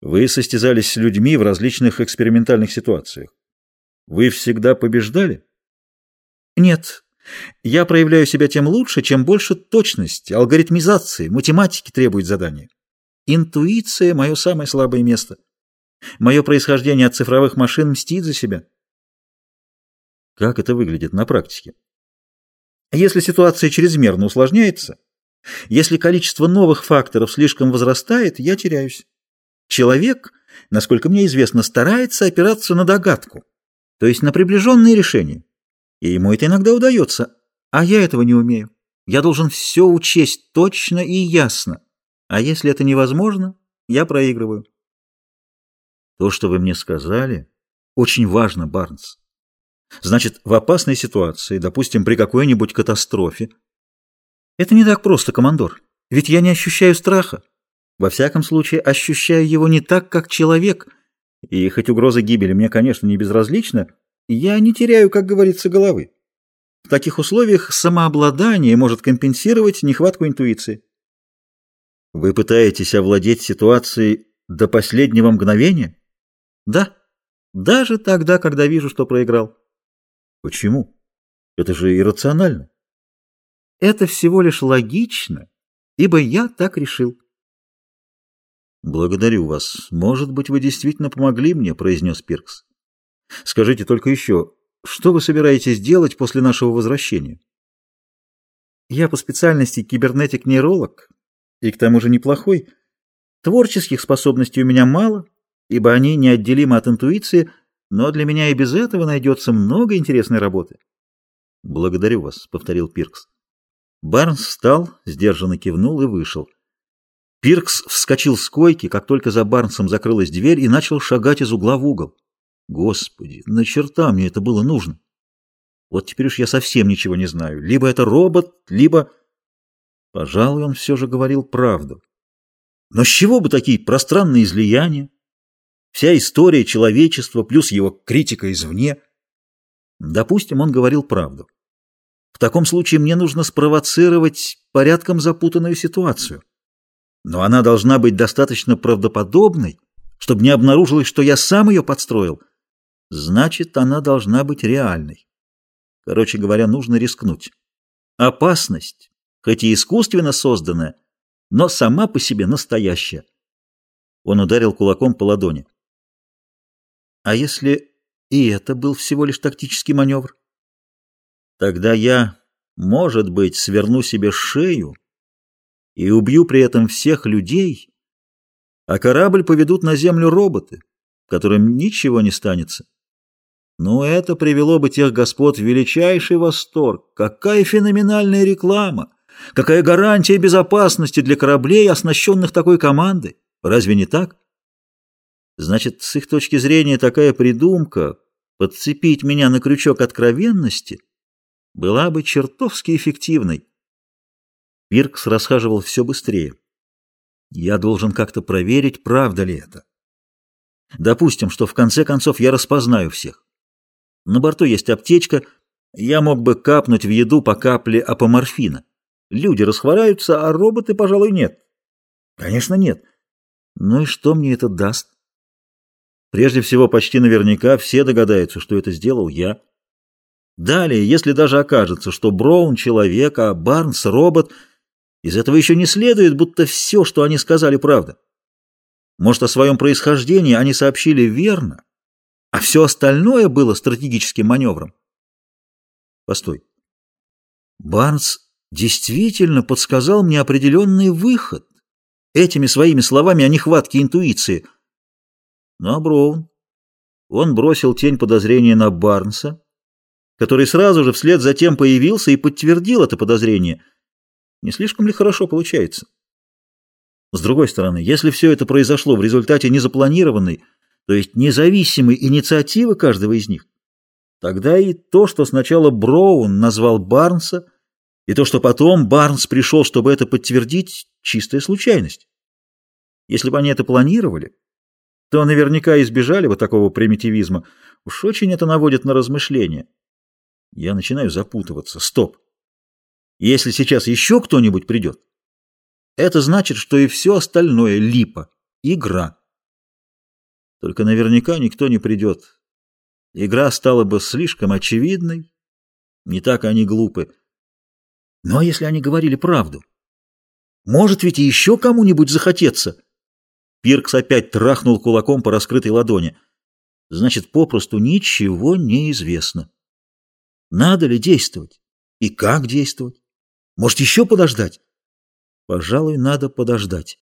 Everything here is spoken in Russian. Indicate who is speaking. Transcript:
Speaker 1: Вы состязались с людьми в различных экспериментальных ситуациях. Вы всегда побеждали?
Speaker 2: Нет. Я проявляю себя тем лучше, чем больше точности, алгоритмизации, математики требует задания. Интуиция — мое самое слабое место. Мое происхождение от цифровых машин мстит за себя.
Speaker 1: Как это выглядит на практике?
Speaker 2: Если ситуация чрезмерно усложняется, если количество новых факторов слишком возрастает, я теряюсь. Человек, насколько мне известно, старается опираться на догадку, то есть на приближенные решения. И ему это иногда удается, а я этого не умею. Я должен все учесть точно и ясно. А если это невозможно, я проигрываю.
Speaker 1: То, что вы мне сказали, очень важно, Барнс. Значит, в опасной ситуации, допустим, при какой-нибудь катастрофе.
Speaker 2: Это не так просто, командор. Ведь я не ощущаю страха. Во всяком случае, ощущаю его не так, как человек. И хоть угроза гибели мне, конечно, не безразлична, я не теряю, как говорится, головы. В таких условиях самообладание может компенсировать нехватку интуиции.
Speaker 1: Вы пытаетесь овладеть ситуацией до последнего мгновения?
Speaker 2: Да. Даже тогда, когда вижу, что проиграл.
Speaker 1: Почему? Это же иррационально.
Speaker 2: Это всего лишь логично, ибо я так решил.
Speaker 1: Благодарю вас. Может быть, вы действительно помогли мне, произнес Пиркс. Скажите только еще, что вы собираетесь делать после нашего возвращения?
Speaker 2: Я по специальности кибернетик-нейролог, и к тому же неплохой. Творческих способностей у меня мало, ибо они неотделимы от интуиции, но для меня и без этого найдется много интересной работы.
Speaker 1: — Благодарю вас, — повторил Пиркс. Барнс встал, сдержанно кивнул и вышел. Пиркс вскочил с койки, как только за Барнсом закрылась дверь, и начал шагать из угла в угол. Господи, на черта мне это было нужно? Вот теперь уж я совсем ничего не знаю. Либо это робот, либо... Пожалуй, он все же говорил правду. Но с чего бы такие пространные излияния? Вся история человечества плюс его критика извне. Допустим, он говорил правду. В таком случае мне нужно спровоцировать порядком запутанную ситуацию. Но она должна быть достаточно правдоподобной, чтобы не обнаружилось, что я сам ее подстроил. Значит, она должна быть реальной. Короче говоря, нужно рискнуть. Опасность, хоть и искусственно созданная, но сама по себе настоящая. Он ударил кулаком по ладони. А если и это был всего лишь тактический маневр? Тогда я, может быть, сверну себе шею и убью при этом всех людей, а корабль поведут на землю роботы, которым ничего не станется. Но это привело бы тех господ в величайший восторг. Какая феноменальная реклама! Какая гарантия безопасности для кораблей, оснащенных такой командой? Разве не так? Значит, с их точки зрения такая придумка подцепить меня на крючок откровенности была бы чертовски эффективной. Пиркс расхаживал все быстрее. Я должен как-то проверить, правда ли это. Допустим, что в конце концов я распознаю всех. На борту есть аптечка, я мог бы капнуть в еду по капле апоморфина. Люди расхвораются, а роботы, пожалуй, нет. Конечно, нет. Ну и что мне это даст? Прежде всего, почти наверняка все догадаются, что это сделал я. Далее, если даже окажется, что Браун — человек, а Барнс — робот, из этого еще не следует, будто все, что они сказали, правда. Может, о своем происхождении они сообщили верно, а все остальное было стратегическим маневром. Постой. Барнс действительно подсказал мне определенный выход этими своими словами о нехватке интуиции — ну а Броун? Он бросил тень подозрения на Барнса, который сразу же вслед за тем появился и подтвердил это подозрение. Не слишком ли хорошо получается? С другой стороны, если все это произошло в результате незапланированной, то есть независимой инициативы каждого из них, тогда и то, что сначала Броун назвал Барнса, и то, что потом Барнс пришел, чтобы это подтвердить, чистая случайность. Если бы они это планировали, то наверняка избежали бы такого примитивизма. Уж очень это наводит на размышления. Я начинаю запутываться. Стоп. Если сейчас еще кто-нибудь придет, это значит, что и все остальное липа, игра. Только наверняка никто не придет. Игра стала бы слишком очевидной. Не так они глупы.
Speaker 2: А если они говорили правду? Может ведь и еще кому-нибудь захотеться?
Speaker 1: Пиркс опять трахнул кулаком по раскрытой ладони. Значит, попросту ничего не известно.
Speaker 2: Надо ли действовать? И как действовать? Может, еще подождать?
Speaker 1: Пожалуй, надо подождать.